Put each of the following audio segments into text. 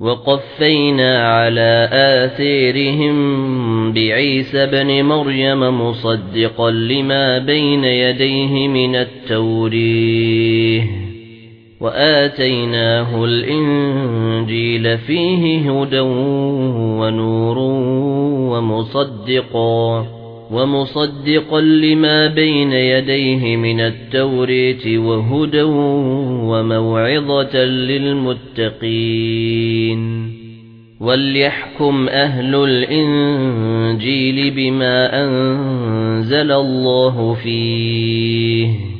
وَقَفَّيْنَا عَلَى آثَارِهِم بِعِيسَى ابْنِ مَرْيَمَ مُصَدِّقًا لِمَا بَيْنَ يَدَيْهِ مِنَ التَّوْرَاةِ وَآتَيْنَاهُ الْإِنْجِيلَ فِيهِ هُدًى وَنُورٌ وَمُصَدِّقًا. وَمُصَدِّقًا لِمَا بَيْنَ يَدَيْهِ مِنَ التَّوْرَاةِ وَهُدًى وَمَوْعِظَةً لِلْمُتَّقِينَ. وَلْيَحْكُمْ أَهْلُ الْإِنْجِيلِ بِمَا أَنزَلَ اللَّهُ فِيهِ.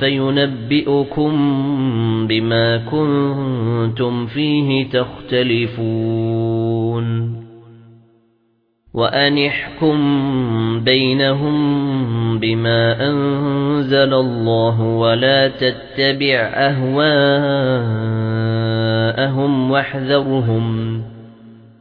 فَيُنَبِّئُكُم بِمَا كُنتُمْ فِيهِ تَخْتَلِفُونَ وَأَنِ احْكُم بَيْنَهُم بِمَا أَنزَلَ اللَّهُ وَلَا تَتَّبِعْ أَهْوَاءَهُمْ وَاحْذَرْهُمْ